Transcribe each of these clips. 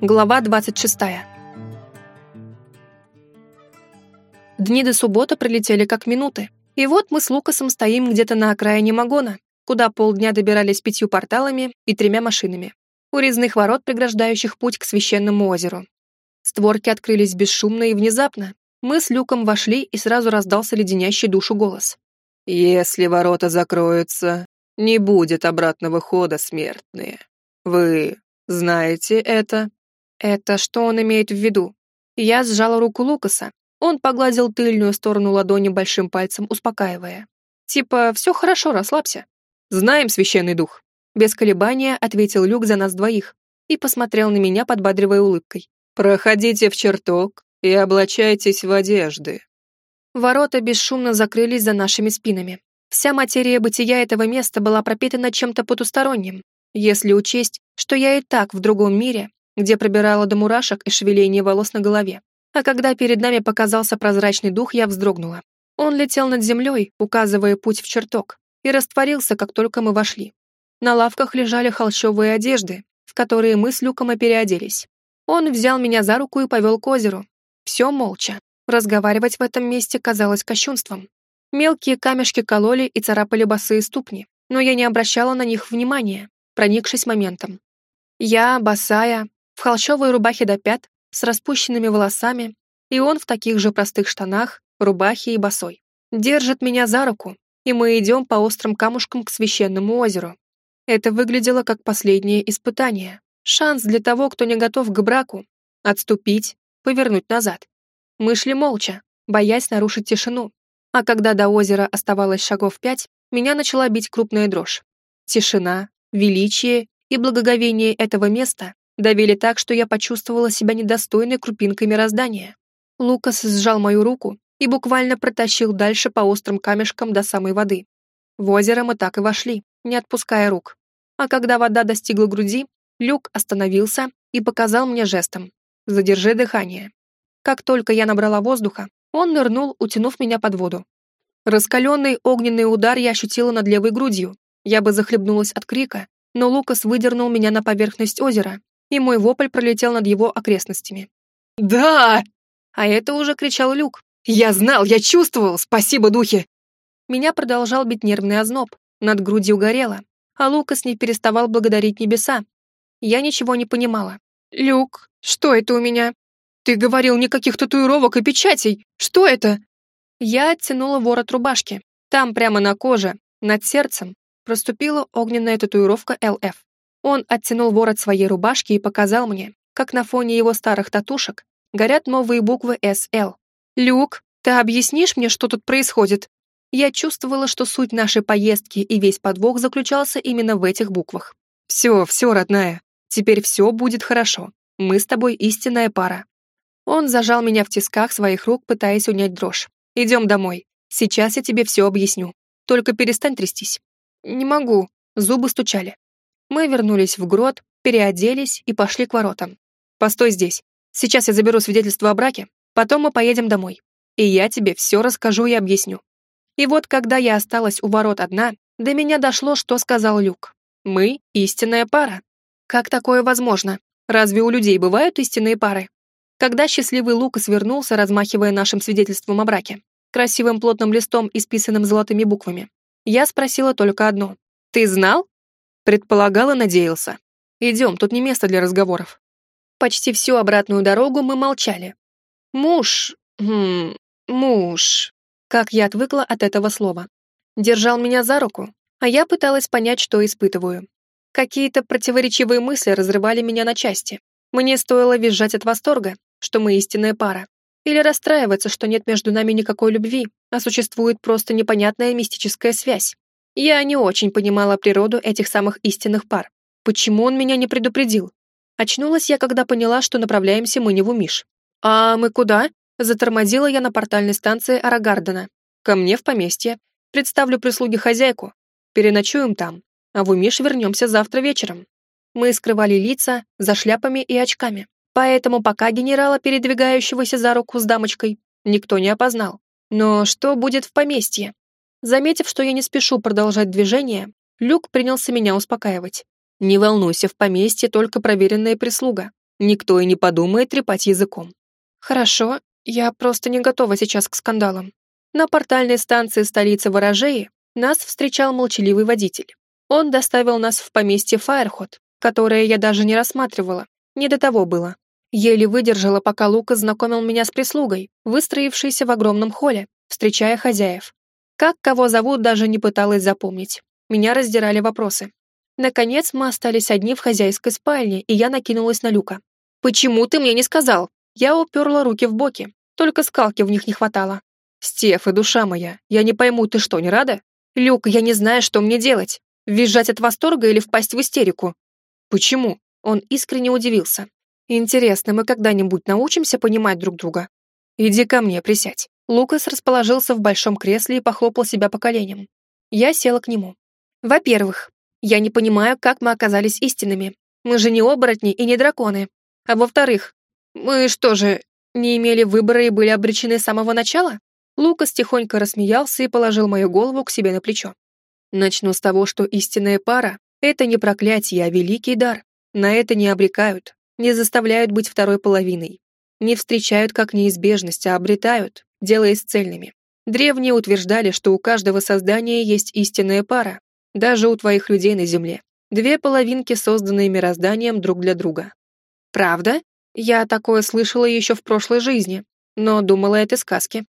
Глава 26. Дни до субботы пролетели как минуты. И вот мы с Лукасом стоим где-то на окраине Магона, куда полдня добирались пятью порталами и тремя машинами. У резных ворот, преграждающих путь к священному озеру. Створки открылись бесшумно и внезапно. Мы с Люком вошли, и сразу раздался леденящий душу голос. «Если ворота закроются, не будет обратного хода, смертные. Вы знаете это?» Это что он имеет в виду? Я сжала руку Лукаса. Он погладил тыльную сторону ладони большим пальцем, успокаивая. Типа, все хорошо, расслабься. Знаем, священный дух. Без колебания ответил Люк за нас двоих и посмотрел на меня, подбадривая улыбкой. «Проходите в чертог и облачайтесь в одежды». Ворота бесшумно закрылись за нашими спинами. Вся материя бытия этого места была пропитана чем-то потусторонним, если учесть, что я и так в другом мире, где пробирала до мурашек и шевеления волос на голове. А когда перед нами показался прозрачный дух, я вздрогнула. Он летел над землей, указывая путь в чертог, и растворился, как только мы вошли. На лавках лежали холщовые одежды, в которые мы с Люком и переоделись. Он взял меня за руку и повел к озеру. Все молча. Разговаривать в этом месте казалось кощунством. Мелкие камешки кололи и царапали босые ступни, но я не обращала на них внимания, проникшись моментом. Я, босая, в холщовой рубахе до пят, с распущенными волосами, и он в таких же простых штанах, рубахе и босой. Держит меня за руку, и мы идем по острым камушкам к священному озеру. Это выглядело как последнее испытание, шанс для того, кто не готов к браку, отступить, повернуть назад. Мы шли молча, боясь нарушить тишину, а когда до озера оставалось шагов пять, меня начала бить крупная дрожь. Тишина, величие и благоговение этого места давили так, что я почувствовала себя недостойной крупинкой мироздания. Лукас сжал мою руку и буквально протащил дальше по острым камешкам до самой воды. В озеро мы так и вошли, не отпуская рук. А когда вода достигла груди, Люк остановился и показал мне жестом «Задержи дыхание». Как только я набрала воздуха, он нырнул, утянув меня под воду. Раскаленный огненный удар я ощутила над левой грудью. Я бы захлебнулась от крика, но Лукас выдернул меня на поверхность озера, и мой вопль пролетел над его окрестностями. «Да!» А это уже кричал Люк. «Я знал, я чувствовал! Спасибо, духи!» Меня продолжал бить нервный озноб, над грудью горело, а Лукас не переставал благодарить небеса. Я ничего не понимала. «Люк, что это у меня?» «Ты говорил никаких татуировок и печатей! Что это?» Я оттянула ворот рубашки. Там, прямо на коже, над сердцем, проступила огненная татуировка ЛФ. Он оттянул ворот своей рубашки и показал мне, как на фоне его старых татушек горят новые буквы СЛ. «Люк, ты объяснишь мне, что тут происходит?» Я чувствовала, что суть нашей поездки и весь подвох заключался именно в этих буквах. «Все, все, родная, теперь все будет хорошо. Мы с тобой истинная пара. Он зажал меня в тисках своих рук, пытаясь унять дрожь. «Идем домой. Сейчас я тебе все объясню. Только перестань трястись». «Не могу». Зубы стучали. Мы вернулись в грот, переоделись и пошли к воротам. «Постой здесь. Сейчас я заберу свидетельство о браке, потом мы поедем домой. И я тебе все расскажу и объясню». И вот, когда я осталась у ворот одна, до меня дошло, что сказал Люк. «Мы — истинная пара». Как такое возможно? Разве у людей бывают истинные пары? Когда счастливый Лукас вернулся, размахивая нашим свидетельством о браке, красивым плотным листом, исписанным золотыми буквами, я спросила только одно. «Ты знал?» Предполагал и надеялся. «Идем, тут не место для разговоров». Почти всю обратную дорогу мы молчали. Муж... Хм, муж... Как я отвыкла от этого слова. Держал меня за руку, а я пыталась понять, что испытываю. Какие-то противоречивые мысли разрывали меня на части. Мне стоило визжать от восторга, что мы истинная пара. Или расстраиваться, что нет между нами никакой любви, а существует просто непонятная мистическая связь. Я не очень понимала природу этих самых истинных пар. Почему он меня не предупредил? Очнулась я, когда поняла, что направляемся мы не в Умиш. «А мы куда?» Затормозила я на портальной станции Арагардена. «Ко мне в поместье. Представлю прислуге хозяйку. Переночуем там. А в Умиш вернемся завтра вечером». Мы скрывали лица за шляпами и очками. Поэтому пока генерала, передвигающегося за руку с дамочкой, никто не опознал. Но что будет в поместье? Заметив, что я не спешу продолжать движение, Люк принялся меня успокаивать. «Не волнуйся, в поместье только проверенная прислуга. Никто и не подумает трепать языком. Хорошо, я просто не готова сейчас к скандалам. На портальной станции столицы Ворожеи нас встречал молчаливый водитель. Он доставил нас в поместье Фаерхот, которое я даже не рассматривала. Не до того было. Еле выдержала, пока Лука знакомил меня с прислугой, выстроившейся в огромном холле, встречая хозяев. Как кого зовут, даже не пыталась запомнить. Меня раздирали вопросы. Наконец мы остались одни в хозяйской спальне, и я накинулась на Люка. «Почему ты мне не сказал?» Я уперла руки в боки, только скалки в них не хватало. «Стеф и душа моя, я не пойму, ты что, не рада?» «Люк, я не знаю, что мне делать. Визжать от восторга или впасть в истерику?» «Почему?» Он искренне удивился. «Интересно, мы когда-нибудь научимся понимать друг друга?» «Иди ко мне, присядь». Лукас расположился в большом кресле и похлопал себя по коленям. Я села к нему. «Во-первых, я не понимаю, как мы оказались истинными. Мы же не оборотни и не драконы. А во-вторых, мы что же, не имели выбора и были обречены с самого начала? Лукас тихонько рассмеялся и положил мою голову к себе на плечо. Начну с того, что истинная пара — это не проклятие, а великий дар. На это не обрекают, не заставляют быть второй половиной. Не встречают как неизбежность, а обретают, делаясь цельными. Древние утверждали, что у каждого создания есть истинная пара, даже у твоих людей на Земле. Две половинки, созданные мирозданием друг для друга. Правда? Я такое слышала еще в прошлой жизни, но думала, это сказки.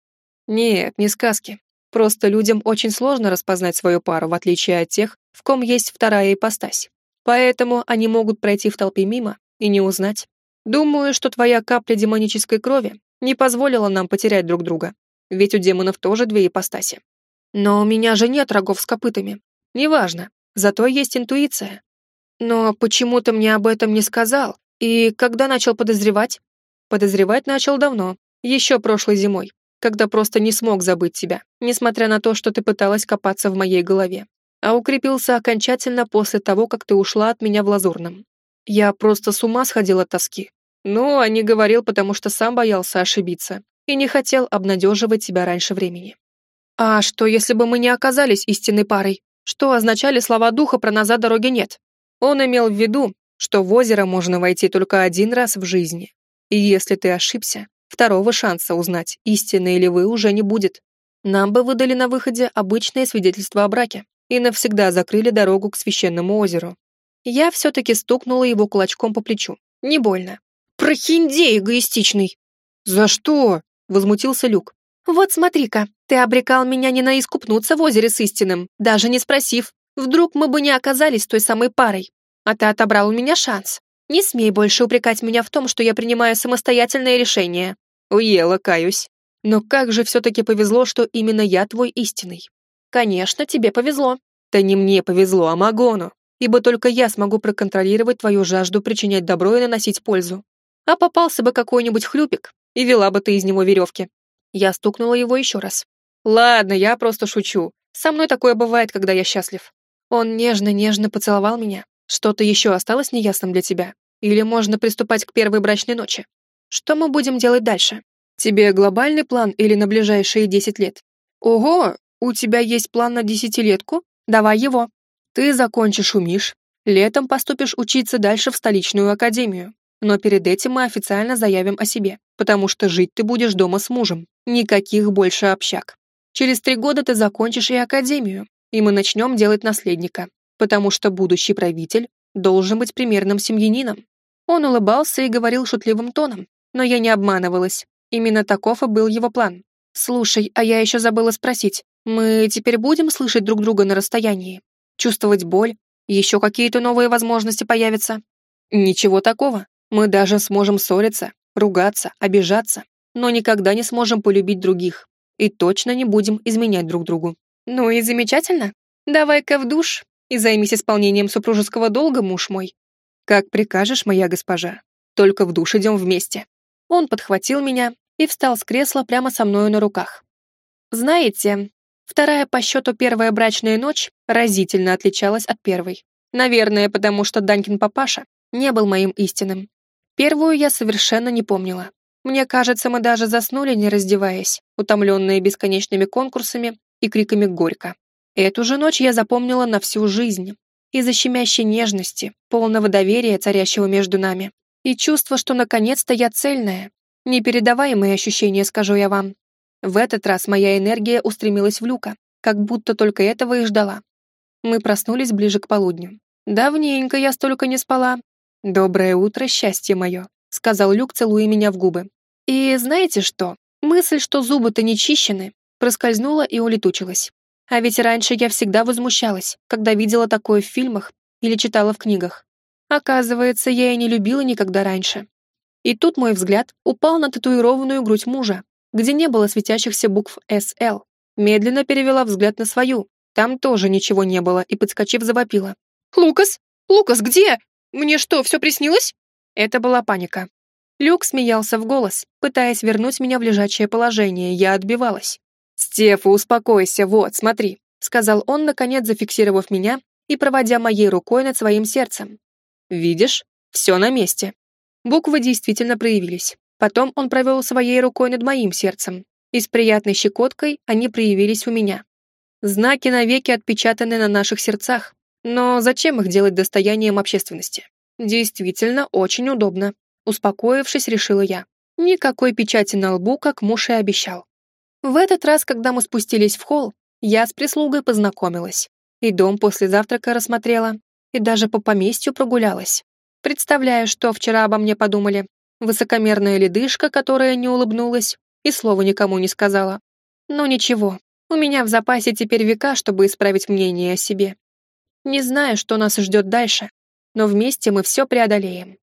Нет, не сказки. Просто людям очень сложно распознать свою пару, в отличие от тех, в ком есть вторая ипостась. Поэтому они могут пройти в толпе мимо и не узнать. Думаю, что твоя капля демонической крови не позволила нам потерять друг друга. Ведь у демонов тоже две ипостаси. Но у меня же нет рогов с копытами. Неважно, зато есть интуиция. Но почему ты мне об этом не сказал? И когда начал подозревать? Подозревать начал давно, еще прошлой зимой, когда просто не смог забыть тебя, несмотря на то, что ты пыталась копаться в моей голове. А укрепился окончательно после того, как ты ушла от меня в Лазурном. Я просто с ума сходил от тоски. Ну, а не говорил, потому что сам боялся ошибиться и не хотел обнадеживать тебя раньше времени. А что, если бы мы не оказались истинной парой? что означали слова духа про «назад дороги нет». Он имел в виду, что в озеро можно войти только один раз в жизни. И если ты ошибся, второго шанса узнать, истинно или вы, уже не будет. Нам бы выдали на выходе обычное свидетельство о браке и навсегда закрыли дорогу к священному озеру. Я все-таки стукнула его кулачком по плечу. Не больно. «Прохиндей эгоистичный!» «За что?» — возмутился Люк. «Вот смотри-ка, ты обрекал меня не на искупнуться в озере с истинным, даже не спросив. Вдруг мы бы не оказались той самой парой. А ты отобрал у меня шанс. Не смей больше упрекать меня в том, что я принимаю самостоятельное решение». «Уела, каюсь. Но как же все-таки повезло, что именно я твой истинный?» «Конечно, тебе повезло». «Да не мне повезло, а Магону, ибо только я смогу проконтролировать твою жажду причинять добро и наносить пользу. А попался бы какой-нибудь хлюпик, и вела бы ты из него веревки. Я стукнула его еще раз. «Ладно, я просто шучу. Со мной такое бывает, когда я счастлив». Он нежно-нежно поцеловал меня. «Что-то еще осталось неясным для тебя? Или можно приступать к первой брачной ночи? Что мы будем делать дальше? Тебе глобальный план или на ближайшие десять лет? Ого, у тебя есть план на десятилетку? Давай его. Ты закончишь у Миш, летом поступишь учиться дальше в столичную академию. Но перед этим мы официально заявим о себе, потому что жить ты будешь дома с мужем. Никаких больше общак. Через три года ты закончишь и академию, и мы начнем делать наследника, потому что будущий правитель должен быть примерным семьянином. Он улыбался и говорил шутливым тоном, но я не обманывалась. Именно таков и был его план. «Слушай, а я еще забыла спросить, мы теперь будем слышать друг друга на расстоянии? Чувствовать боль? Еще какие-то новые возможности появятся?» «Ничего такого. Мы даже сможем ссориться, ругаться, обижаться, но никогда не сможем полюбить других и точно не будем изменять друг другу. Ну и замечательно. Давай-ка в душ и займись исполнением супружеского долга, муж мой. Как прикажешь, моя госпожа. Только в душ идем вместе. Он подхватил меня и встал с кресла прямо со мною на руках. Знаете, вторая по счету первая брачная ночь разительно отличалась от первой. Наверное, потому что Данькин папаша не был моим истинным. Первую я совершенно не помнила. Мне кажется, мы даже заснули, не раздеваясь, утомленные бесконечными конкурсами и криками «Горько». Эту же ночь я запомнила на всю жизнь. Из-за щемящей нежности, полного доверия, царящего между нами, И чувство, что наконец-то я цельная. Непередаваемые ощущения, скажу я вам. В этот раз моя энергия устремилась в люка, как будто только этого и ждала. Мы проснулись ближе к полудню. Давненько я столько не спала. Доброе утро, счастье мое, сказал Люк, целуя меня в губы. И знаете что? Мысль, что зубы-то не чищены, проскользнула и улетучилась. А ведь раньше я всегда возмущалась, когда видела такое в фильмах или читала в книгах. Оказывается, я и не любила никогда раньше. И тут мой взгляд упал на татуированную грудь мужа, где не было светящихся букв «СЛ». Медленно перевела взгляд на свою. Там тоже ничего не было, и, подскочив, завопила. «Лукас! Лукас, где? Мне что, все приснилось?» Это была паника. Люк смеялся в голос, пытаясь вернуть меня в лежачее положение, я отбивалась. «Стефа, успокойся, вот, смотри», — сказал он, наконец зафиксировав меня и проводя моей рукой над своим сердцем. «Видишь? Все на месте». Буквы действительно проявились. Потом он провел своей рукой над моим сердцем, и с приятной щекоткой они проявились у меня. Знаки навеки отпечатаны на наших сердцах, но зачем их делать достоянием общественности? Действительно, очень удобно. Успокоившись, решила я. Никакой печати на лбу, как муж и обещал. В этот раз, когда мы спустились в холл, я с прислугой познакомилась. И дом после завтрака рассмотрела, и даже по поместью прогулялась. Представляю, что вчера обо мне подумали. Высокомерная ледышка, которая не улыбнулась и слова никому не сказала. Но ничего, у меня в запасе теперь века, чтобы исправить мнение о себе. Не знаю, что нас ждет дальше, но вместе мы все преодолеем.